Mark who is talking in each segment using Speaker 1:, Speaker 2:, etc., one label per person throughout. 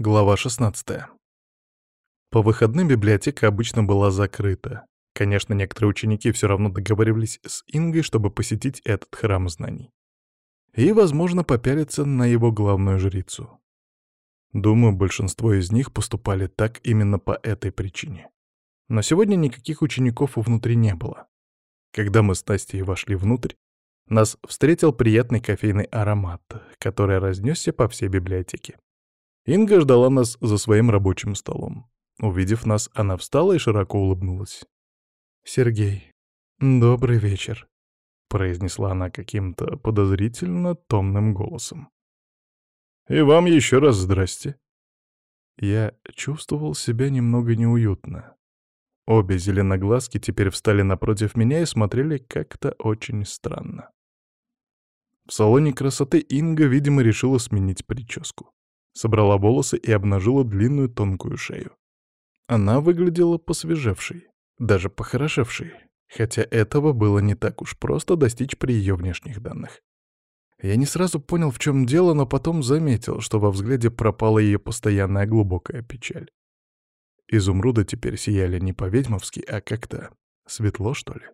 Speaker 1: Глава 16. По выходным библиотека обычно была закрыта. Конечно, некоторые ученики все равно договаривались с Ингой, чтобы посетить этот храм знаний. И, возможно, попялиться на его главную жрицу. Думаю, большинство из них поступали так именно по этой причине. Но сегодня никаких учеников внутри не было. Когда мы с Настей вошли внутрь, нас встретил приятный кофейный аромат, который разнесся по всей библиотеке. Инга ждала нас за своим рабочим столом. Увидев нас, она встала и широко улыбнулась. «Сергей, добрый вечер», — произнесла она каким-то подозрительно томным голосом. «И вам еще раз здрасте». Я чувствовал себя немного неуютно. Обе зеленоглазки теперь встали напротив меня и смотрели как-то очень странно. В салоне красоты Инга, видимо, решила сменить прическу собрала волосы и обнажила длинную тонкую шею. Она выглядела посвежевшей, даже похорошевшей, хотя этого было не так уж просто достичь при ее внешних данных. Я не сразу понял, в чем дело, но потом заметил, что во взгляде пропала ее постоянная глубокая печаль. Изумруды теперь сияли не по-ведьмовски, а как-то светло, что ли.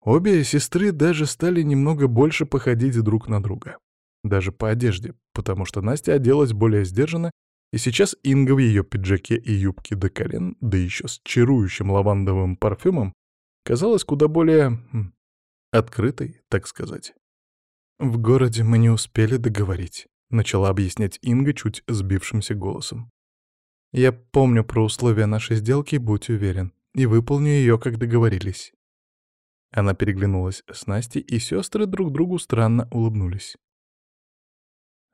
Speaker 1: Обе сестры даже стали немного больше походить друг на друга. Даже по одежде, потому что Настя оделась более сдержанно, и сейчас Инга в ее пиджаке и юбке до колен, да еще с чарующим лавандовым парфюмом, казалась куда более... Хм, открытой, так сказать. «В городе мы не успели договорить», — начала объяснять Инга чуть сбившимся голосом. «Я помню про условия нашей сделки, будь уверен, и выполню ее, как договорились». Она переглянулась с Настей, и сестры друг другу странно улыбнулись.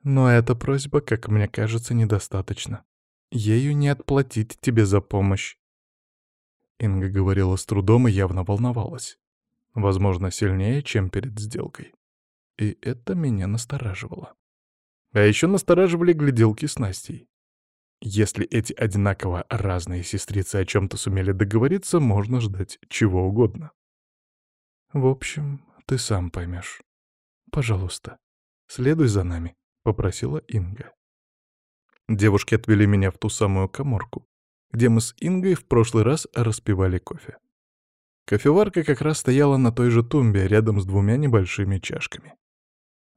Speaker 1: Но эта просьба, как мне кажется, недостаточно. Ею не отплатить тебе за помощь. Инга говорила с трудом и явно волновалась. Возможно, сильнее, чем перед сделкой. И это меня настораживало. А еще настораживали гляделки с Настей. Если эти одинаково разные сестрицы о чем-то сумели договориться, можно ждать чего угодно. В общем, ты сам поймешь. Пожалуйста, следуй за нами. — попросила Инга. Девушки отвели меня в ту самую коморку, где мы с Ингой в прошлый раз распивали кофе. Кофеварка как раз стояла на той же тумбе, рядом с двумя небольшими чашками.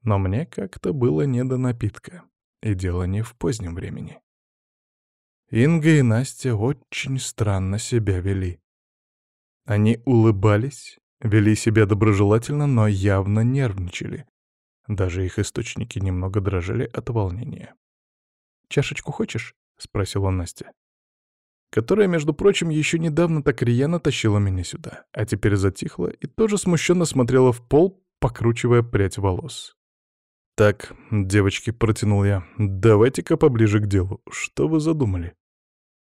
Speaker 1: Но мне как-то было не до напитка, и дело не в позднем времени. Инга и Настя очень странно себя вели. Они улыбались, вели себя доброжелательно, но явно нервничали, даже их источники немного дрожали от волнения. «Чашечку хочешь?» — спросила Настя. Которая, между прочим, еще недавно так рьяно тащила меня сюда, а теперь затихла и тоже смущенно смотрела в пол, покручивая прядь волос. «Так, девочки», — протянул я, — «давайте-ка поближе к делу. Что вы задумали?»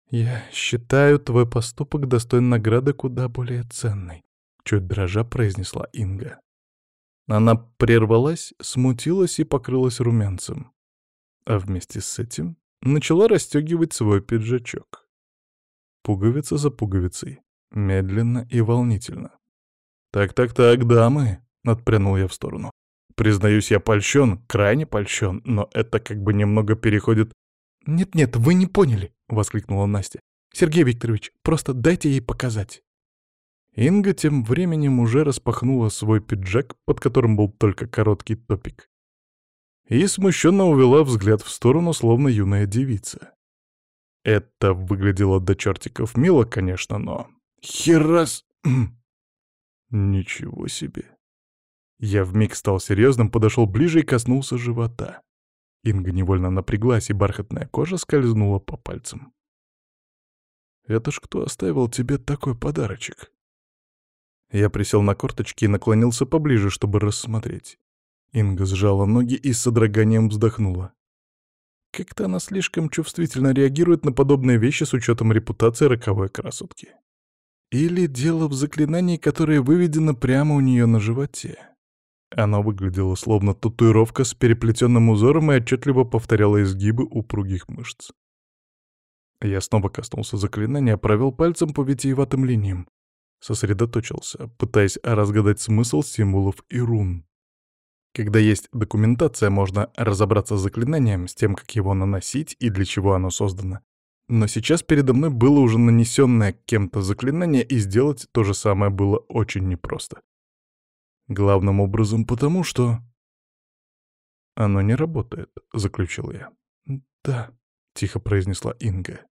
Speaker 1: «Я считаю твой поступок достоин награды куда более ценной», — чуть дрожа произнесла Инга. Она прервалась, смутилась и покрылась румянцем. А вместе с этим начала расстегивать свой пиджачок. Пуговица за пуговицей, медленно и волнительно. «Так-так-так, дамы!» — отпрянул я в сторону. «Признаюсь, я польщен, крайне польщен, но это как бы немного переходит...» «Нет-нет, вы не поняли!» — воскликнула Настя. «Сергей Викторович, просто дайте ей показать!» Инга тем временем уже распахнула свой пиджак, под которым был только короткий топик. И смущенно увела взгляд в сторону, словно юная девица. Это выглядело до чертиков мило, конечно, но... Херас... Ничего себе. Я вмиг стал серьезным, подошел ближе и коснулся живота. Инга невольно напряглась, и бархатная кожа скользнула по пальцам. «Это ж кто оставил тебе такой подарочек?» Я присел на корточки и наклонился поближе, чтобы рассмотреть. Инга сжала ноги и с содроганием вздохнула. Как-то она слишком чувствительно реагирует на подобные вещи с учетом репутации роковой красотки. Или дело в заклинании, которое выведено прямо у нее на животе. Оно выглядело словно татуировка с переплетенным узором и отчетливо повторяло изгибы упругих мышц. Я снова коснулся заклинания, провел пальцем по витиеватым линиям. Сосредоточился, пытаясь разгадать смысл символов и рун. Когда есть документация, можно разобраться с заклинанием, с тем, как его наносить и для чего оно создано. Но сейчас передо мной было уже нанесенное кем-то заклинание, и сделать то же самое было очень непросто. Главным образом потому, что... «Оно не работает», — заключил я. «Да», — тихо произнесла Инга.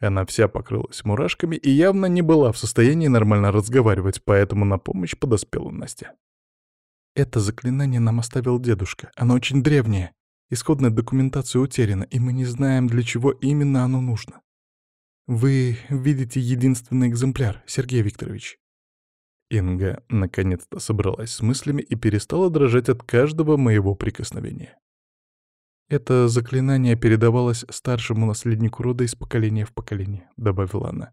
Speaker 1: Она вся покрылась мурашками и явно не была в состоянии нормально разговаривать, поэтому на помощь подоспела Настя. «Это заклинание нам оставил дедушка. Оно очень древнее. Исходная документация утеряна, и мы не знаем, для чего именно оно нужно. Вы видите единственный экземпляр, Сергей Викторович». Инга наконец-то собралась с мыслями и перестала дрожать от каждого моего прикосновения. «Это заклинание передавалось старшему наследнику рода из поколения в поколение», — добавила она.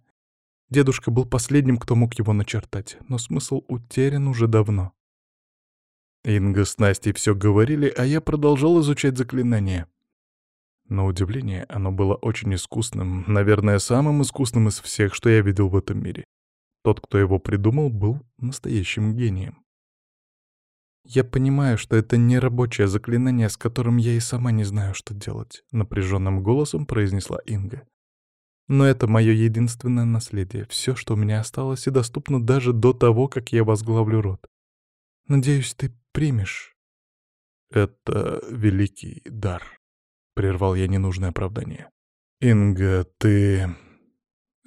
Speaker 1: «Дедушка был последним, кто мог его начертать, но смысл утерян уже давно». Инга с Настей все говорили, а я продолжал изучать заклинание. На удивление, оно было очень искусным, наверное, самым искусным из всех, что я видел в этом мире. Тот, кто его придумал, был настоящим гением. «Я понимаю, что это не рабочее заклинание, с которым я и сама не знаю, что делать», — напряженным голосом произнесла Инга. «Но это мое единственное наследие, все, что у меня осталось и доступно даже до того, как я возглавлю род. Надеюсь, ты примешь». «Это великий дар», — прервал я ненужное оправдание. «Инга, ты...»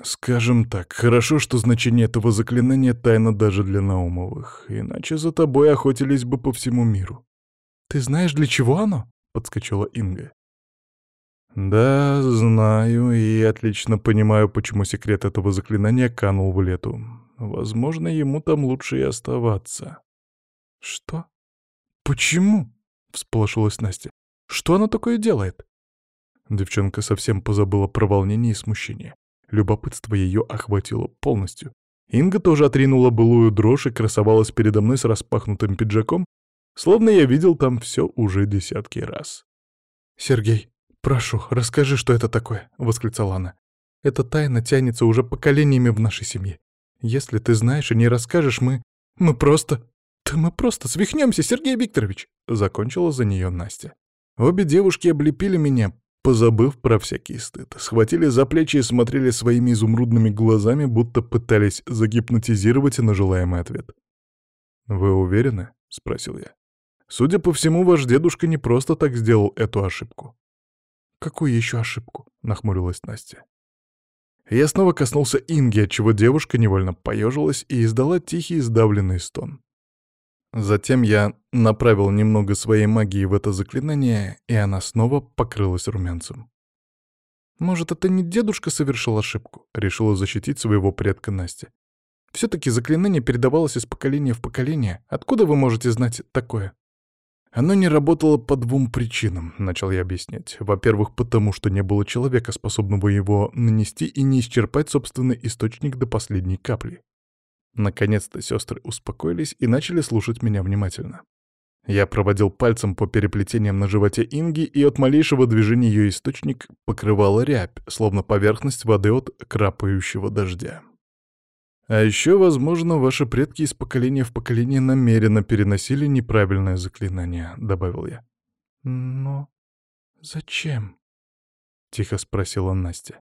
Speaker 1: Скажем так, хорошо, что значение этого заклинания тайно даже для Наумовых, иначе за тобой охотились бы по всему миру. «Ты знаешь, для чего оно?» — подскочила Инга. «Да, знаю и отлично понимаю, почему секрет этого заклинания канул в лету. Возможно, ему там лучше и оставаться». «Что? Почему?» — всполошилась Настя. «Что оно такое делает?» Девчонка совсем позабыла про волнение и смущение. Любопытство ее охватило полностью. Инга тоже отринула былую дрожь и красовалась передо мной с распахнутым пиджаком, словно я видел там все уже десятки раз. «Сергей, прошу, расскажи, что это такое», — восклицала она. «Эта тайна тянется уже поколениями в нашей семье. Если ты знаешь и не расскажешь, мы... мы просто... Да мы просто свихнемся, Сергей Викторович!» — закончила за нее Настя. Обе девушки облепили меня, позабыв про всякий стыд. Схватили за плечи и смотрели своими изумрудными глазами, будто пытались загипнотизировать на желаемый ответ. «Вы уверены?» — спросил я. «Судя по всему, ваш дедушка не просто так сделал эту ошибку». «Какую еще ошибку?» — нахмурилась Настя. Я снова коснулся Инги, отчего девушка невольно поежилась и издала тихий сдавленный стон. Затем я направил немного своей магии в это заклинание, и она снова покрылась румянцем. «Может, это не дедушка совершил ошибку?» — решила защитить своего предка Настя. «Все-таки заклинание передавалось из поколения в поколение. Откуда вы можете знать такое?» «Оно не работало по двум причинам», — начал я объяснять. «Во-первых, потому что не было человека, способного его нанести и не исчерпать собственный источник до последней капли. Наконец-то сестры успокоились и начали слушать меня внимательно. Я проводил пальцем по переплетениям на животе Инги, и от малейшего движения ее источник покрывала рябь, словно поверхность воды от крапающего дождя. А еще, возможно, ваши предки из поколения в поколение намеренно переносили неправильное заклинание, — добавил я. Но зачем? — тихо спросила Настя.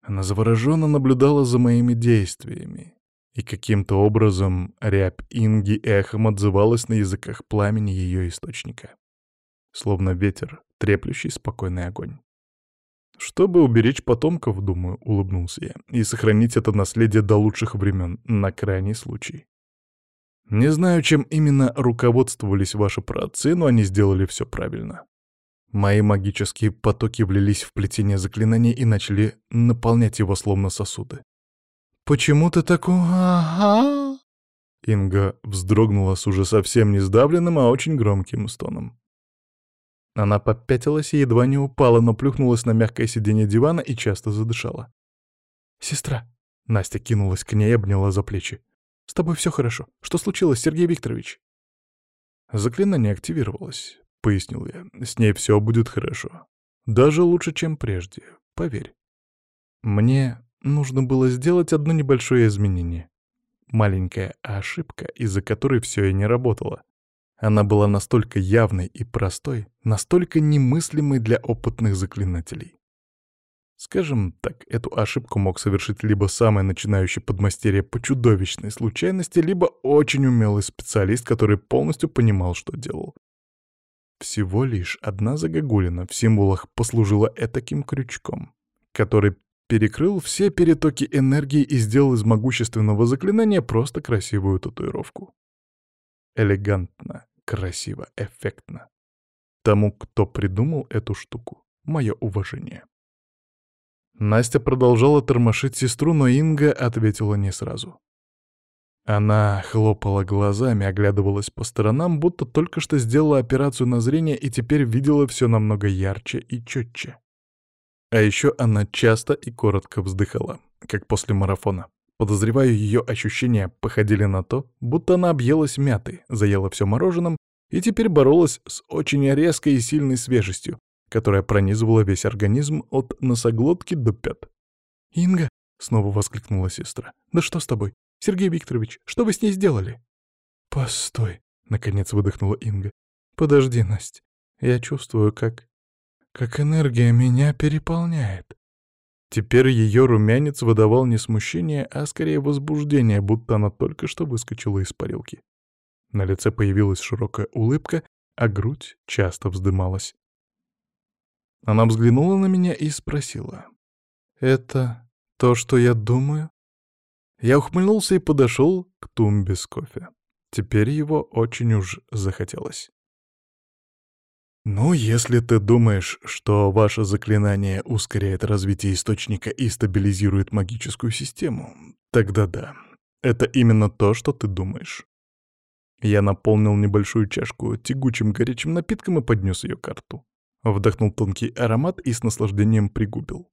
Speaker 1: Она завороженно наблюдала за моими действиями, и каким-то образом рябь Инги эхом отзывалась на языках пламени ее источника. Словно ветер, треплющий спокойный огонь. Чтобы уберечь потомков, думаю, улыбнулся я, и сохранить это наследие до лучших времен, на крайний случай. Не знаю, чем именно руководствовались ваши праотцы, но они сделали все правильно. Мои магические потоки влились в плетение заклинания и начали наполнять его словно сосуды. «Почему ты такой... Ага...» Инга вздрогнула с уже совсем не сдавленным, а очень громким стоном. Она попятилась и едва не упала, но плюхнулась на мягкое сиденье дивана и часто задышала. «Сестра!» — Настя кинулась к ней и обняла за плечи. «С тобой все хорошо. Что случилось, Сергей Викторович?» «Заклинание активировалось», — пояснил я. «С ней все будет хорошо. Даже лучше, чем прежде. Поверь. Мне Нужно было сделать одно небольшое изменение. Маленькая ошибка, из-за которой все и не работало. Она была настолько явной и простой, настолько немыслимой для опытных заклинателей. Скажем так, эту ошибку мог совершить либо самый начинающий подмастерье по чудовищной случайности, либо очень умелый специалист, который полностью понимал, что делал. Всего лишь одна загогулина в символах послужила этаким крючком, который перекрыл все перетоки энергии и сделал из могущественного заклинания просто красивую татуировку. Элегантно, красиво, эффектно. Тому, кто придумал эту штуку, мое уважение. Настя продолжала тормошить сестру, но Инга ответила не сразу. Она хлопала глазами, оглядывалась по сторонам, будто только что сделала операцию на зрение и теперь видела все намного ярче и четче. А еще она часто и коротко вздыхала, как после марафона. Подозреваю, ее ощущения походили на то, будто она объелась мяты, заела все мороженым и теперь боролась с очень резкой и сильной свежестью, которая пронизывала весь организм от носоглотки до пят. «Инга!» — снова воскликнула сестра. «Да что с тобой? Сергей Викторович, что вы с ней сделали?» «Постой!» — наконец выдохнула Инга. «Подожди, Настя. Я чувствую, как... как энергия меня переполняет. Теперь ее румянец выдавал не смущение, а скорее возбуждение, будто она только что выскочила из парилки. На лице появилась широкая улыбка, а грудь часто вздымалась. Она взглянула на меня и спросила. «Это то, что я думаю?» Я ухмыльнулся и подошел к тумбе с кофе. Теперь его очень уж захотелось. «Ну, если ты думаешь, что ваше заклинание ускоряет развитие источника и стабилизирует магическую систему, тогда да, это именно то, что ты думаешь». Я наполнил небольшую чашку тягучим горячим напитком и поднес ее к рту. Вдохнул тонкий аромат и с наслаждением пригубил.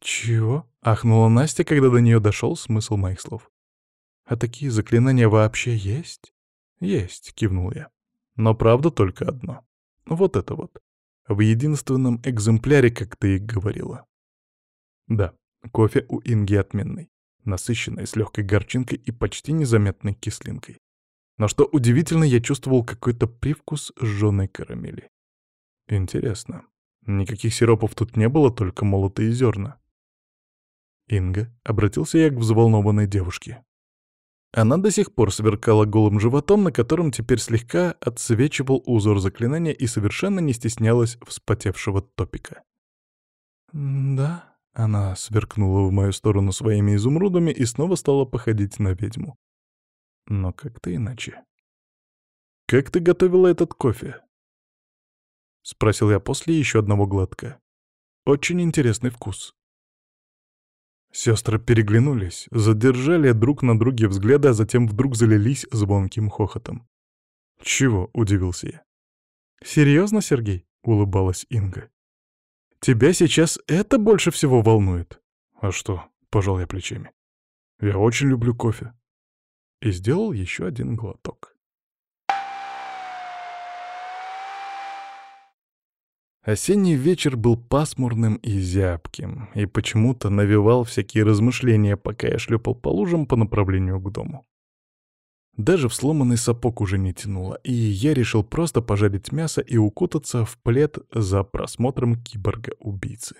Speaker 1: «Чего?» — ахнула Настя, когда до нее дошел смысл моих слов. «А такие заклинания вообще есть?» «Есть», — кивнул я. «Но правда только одно. Вот это вот. В единственном экземпляре, как ты и говорила. Да, кофе у Инги отменный. Насыщенный, с легкой горчинкой и почти незаметной кислинкой. Но что удивительно, я чувствовал какой-то привкус сжёной карамели. Интересно. Никаких сиропов тут не было, только молотые зерна. Инга, обратился я к взволнованной девушке. Она до сих пор сверкала голым животом, на котором теперь слегка отсвечивал узор заклинания и совершенно не стеснялась вспотевшего топика. «Да», — она сверкнула в мою сторону своими изумрудами и снова стала походить на ведьму. Но как-то иначе. «Как ты готовила этот кофе?» — спросил я после еще одного глотка. «Очень интересный вкус». Сестры переглянулись, задержали друг на друге взгляды, а затем вдруг залились звонким хохотом. «Чего?» — удивился я. «Серьезно, Сергей?» — улыбалась Инга. «Тебя сейчас это больше всего волнует?» «А что?» — пожал я плечами. «Я очень люблю кофе». И сделал еще один глоток. Осенний вечер был пасмурным и зябким, и почему-то навевал всякие размышления, пока я шлепал по лужам по направлению к дому. Даже в сломанный сапог уже не тянуло, и я решил просто пожарить мясо и укутаться в плед за просмотром киборга-убийцы.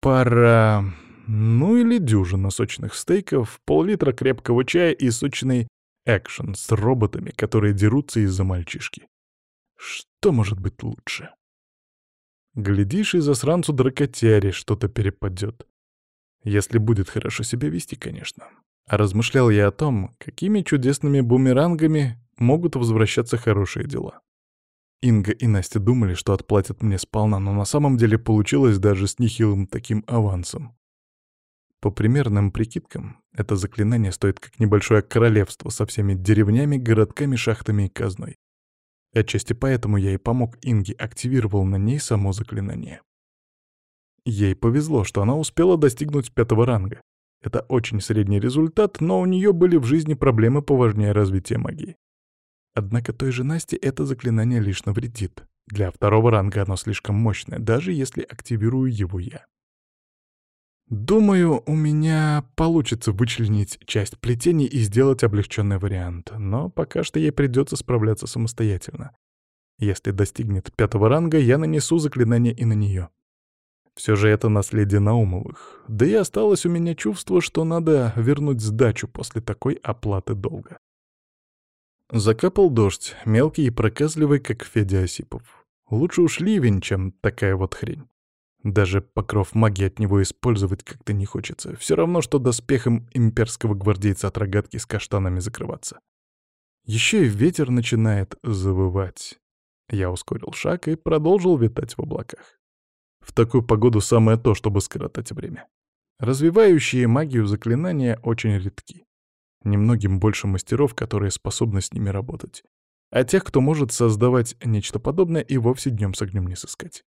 Speaker 1: Пара... ну или дюжина сочных стейков, пол-литра крепкого чая и сочный экшен с роботами, которые дерутся из-за мальчишки. Что может быть лучше? Глядишь, и засранцу дракотяре что-то перепадет. Если будет хорошо себя вести, конечно. А размышлял я о том, какими чудесными бумерангами могут возвращаться хорошие дела. Инга и Настя думали, что отплатят мне сполна, но на самом деле получилось даже с нехилым таким авансом. По примерным прикидкам, это заклинание стоит как небольшое королевство со всеми деревнями, городками, шахтами и казной. Отчасти поэтому я и помог Инге, активировал на ней само заклинание. Ей повезло, что она успела достигнуть пятого ранга. Это очень средний результат, но у нее были в жизни проблемы поважнее развития магии. Однако той же Насте это заклинание лишь навредит. Для второго ранга оно слишком мощное, даже если активирую его я. Думаю, у меня получится вычленить часть плетений и сделать облегченный вариант, но пока что ей придется справляться самостоятельно. Если достигнет пятого ранга, я нанесу заклинание и на нее. Все же это наследие Наумовых. Да и осталось у меня чувство, что надо вернуть сдачу после такой оплаты долга. Закапал дождь, мелкий и проказливый, как Федя Осипов. Лучше уж ливень, чем такая вот хрень. Даже покров магии от него использовать как-то не хочется. Все равно, что доспехом имперского гвардейца от рогатки с каштанами закрываться. Еще и ветер начинает завывать. Я ускорил шаг и продолжил витать в облаках. В такую погоду самое то, чтобы скоротать время. Развивающие магию заклинания очень редки. Немногим больше мастеров, которые способны с ними работать. А тех, кто может создавать нечто подобное, и вовсе днем с огнем не сыскать.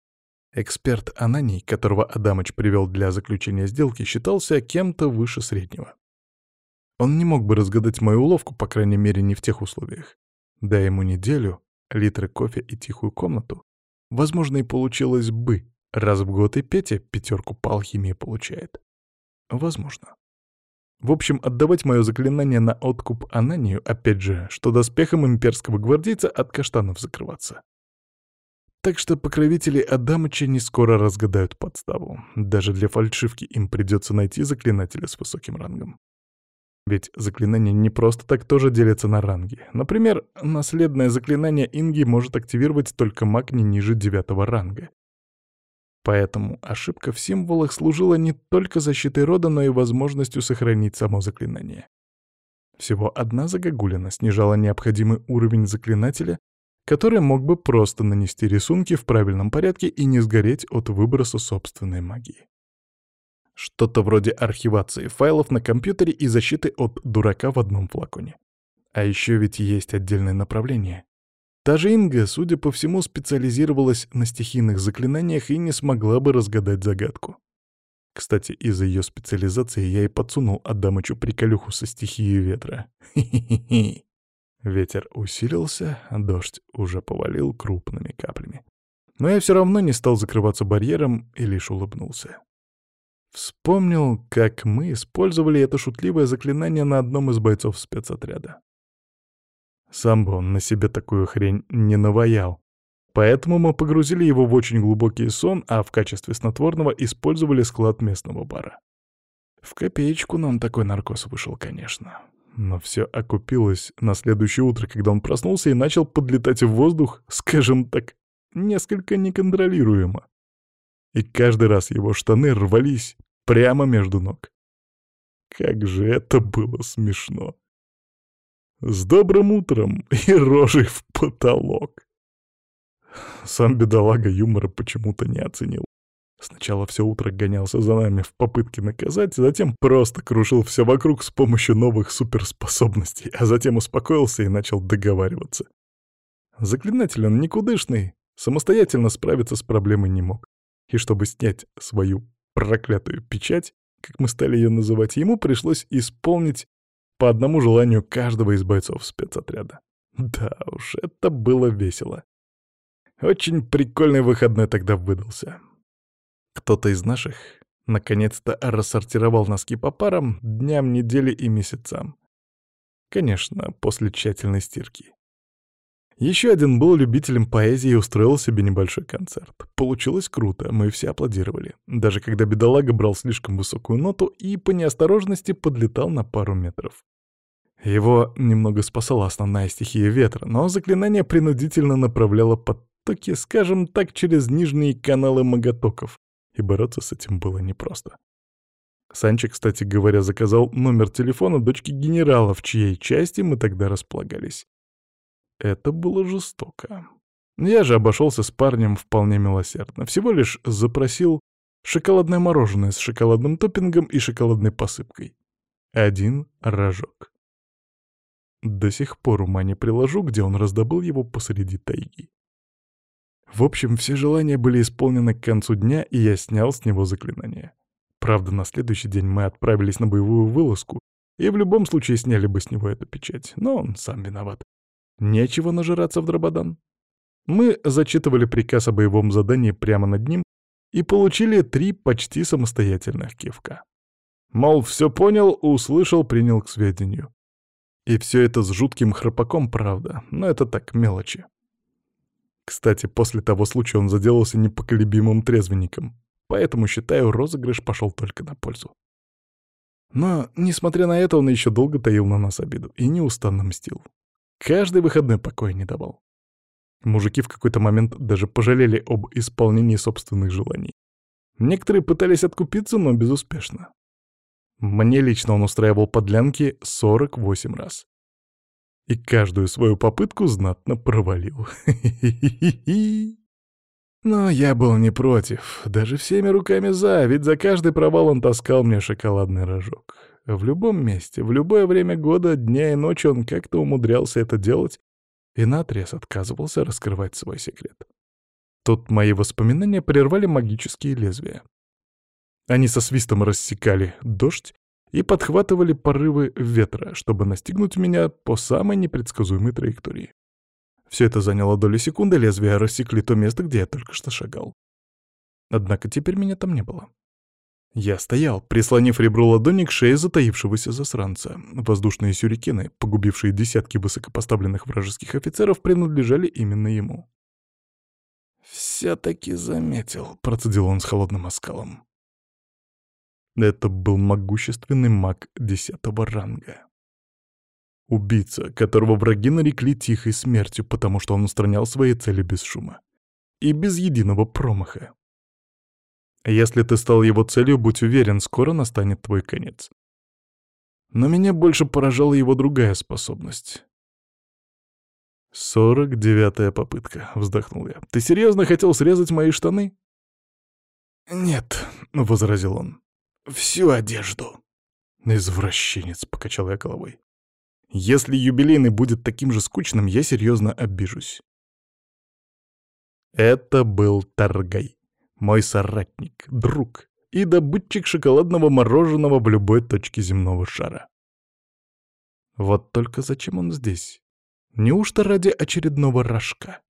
Speaker 1: Эксперт Ананий, которого Адамыч привел для заключения сделки, считался кем-то выше среднего. Он не мог бы разгадать мою уловку, по крайней мере, не в тех условиях. Дай ему неделю, литры кофе и тихую комнату, возможно, и получилось бы, Раз в год и Петя пятерку по алхимии получает. Возможно. В общем, отдавать мое заклинание на откуп Ананию, опять же, что доспехом имперского гвардейца от каштанов закрываться. Так что покровители Адамыча не скоро разгадают подставу. Даже для фальшивки им придется найти заклинателя с высоким рангом. Ведь заклинания не просто так тоже делятся на ранги. Например, наследное заклинание Инги может активировать только маг не ниже девятого ранга. Поэтому ошибка в символах служила не только защитой рода, но и возможностью сохранить само заклинание. Всего одна загогулина снижала необходимый уровень заклинателя, который мог бы просто нанести рисунки в правильном порядке и не сгореть от выброса собственной магии. Что-то вроде архивации файлов на компьютере и защиты от дурака в одном флаконе. А еще ведь есть отдельное направление Та же Инга, судя по всему, специализировалась на стихийных заклинаниях и не смогла бы разгадать загадку. Кстати, из-за ее специализации я и подсунул Адамычу приколюху со стихией ветра. Хи-хи-хи. Ветер усилился, дождь уже повалил крупными каплями. Но я все равно не стал закрываться барьером и лишь улыбнулся. Вспомнил, как мы использовали это шутливое заклинание на одном из бойцов спецотряда. Сам бы он на себе такую хрень не наваял. Поэтому мы погрузили его в очень глубокий сон, а в качестве снотворного использовали склад местного бара. В копеечку нам такой наркоз вышел, конечно. Но все окупилось на следующее утро, когда он проснулся и начал подлетать в воздух, скажем так, несколько неконтролируемо. И каждый раз его штаны рвались прямо между ног. Как же это было смешно. С добрым утром и рожей в потолок. Сам бедолага юмора почему-то не оценил. Сначала все утро гонялся за нами в попытке наказать, затем просто крушил все вокруг с помощью новых суперспособностей, а затем успокоился и начал договариваться. Заклинатель он никудышный, самостоятельно справиться с проблемой не мог. И чтобы снять свою проклятую печать, как мы стали ее называть, ему пришлось исполнить по одному желанию каждого из бойцов спецотряда. Да уж, это было весело. Очень прикольный выходной тогда выдался. Кто-то из наших наконец-то рассортировал носки по парам дням, недели и месяцам. Конечно, после тщательной стирки. Еще один был любителем поэзии и устроил себе небольшой концерт. Получилось круто, мы все аплодировали. Даже когда бедолага брал слишком высокую ноту и по неосторожности подлетал на пару метров. Его немного спасала основная стихия ветра, но заклинание принудительно направляло потоки, скажем так, через нижние каналы маготоков, и бороться с этим было непросто. Санчик, кстати говоря, заказал номер телефона дочки генерала, в чьей части мы тогда располагались. Это было жестоко. Я же обошелся с парнем вполне милосердно. Всего лишь запросил шоколадное мороженое с шоколадным топпингом и шоколадной посыпкой. Один рожок. До сих пор ума не приложу, где он раздобыл его посреди тайги. В общем, все желания были исполнены к концу дня, и я снял с него заклинание. Правда, на следующий день мы отправились на боевую вылазку, и в любом случае сняли бы с него эту печать, но он сам виноват. Нечего нажираться в дрободан. Мы зачитывали приказ о боевом задании прямо над ним, и получили три почти самостоятельных кивка. Мол, все понял, услышал, принял к сведению. И все это с жутким храпаком, правда, но это так, мелочи. Кстати, после того случая он заделался непоколебимым трезвенником, поэтому, считаю, розыгрыш пошел только на пользу. Но, несмотря на это, он еще долго таил на нас обиду и неустанно мстил. Каждый выходной покоя не давал. Мужики в какой-то момент даже пожалели об исполнении собственных желаний. Некоторые пытались откупиться, но безуспешно. Мне лично он устраивал подлянки 48 раз. И каждую свою попытку знатно провалил. Но я был не против, даже всеми руками за, ведь за каждый провал он таскал мне шоколадный рожок. В любом месте, в любое время года, дня и ночи он как-то умудрялся это делать и наотрез отказывался раскрывать свой секрет. Тут мои воспоминания прервали магические лезвия. Они со свистом рассекали дождь и подхватывали порывы ветра, чтобы настигнуть меня по самой непредсказуемой траектории. Все это заняло доли секунды, лезвия рассекли то место, где я только что шагал. Однако теперь меня там не было. Я стоял, прислонив ребро ладони к шее затаившегося засранца. Воздушные сюрикены, погубившие десятки высокопоставленных вражеских офицеров, принадлежали именно ему. «Все-таки заметил», — процедил он с холодным оскалом. Это был могущественный маг десятого ранга. Убийца, которого враги нарекли тихой смертью, потому что он устранял свои цели без шума. И без единого промаха. Если ты стал его целью, будь уверен, скоро настанет твой конец. Но меня больше поражала его другая способность. «Сорок девятая попытка», — вздохнул я. «Ты серьезно хотел срезать мои штаны?» «Нет», — возразил он. «Всю одежду». «Извращенец», — покачал я головой. Если юбилейный будет таким же скучным, я серьезно обижусь. Это был Таргай, мой соратник, друг и добытчик шоколадного мороженого в любой точке земного шара. Вот только зачем он здесь? Неужто ради очередного рожка?